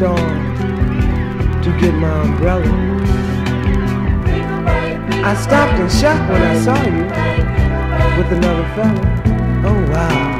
store to get my umbrella. I stopped and shocked when I saw you with another fella. Oh wow.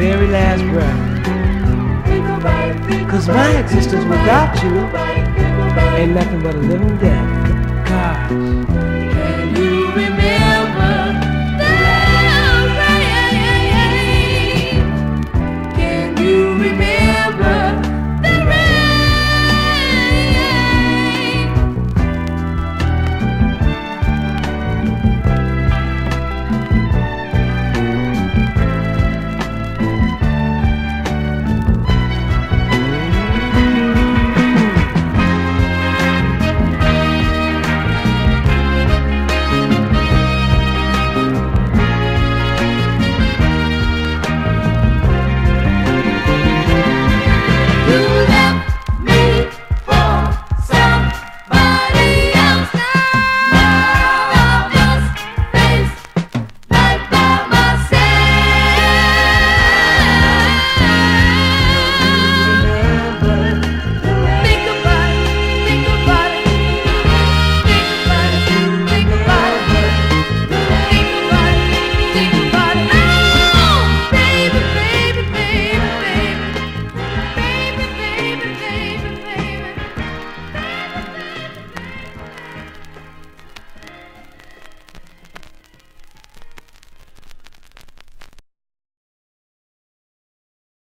very last breath. Cause my existence without you ain't nothing but a living death. Gosh.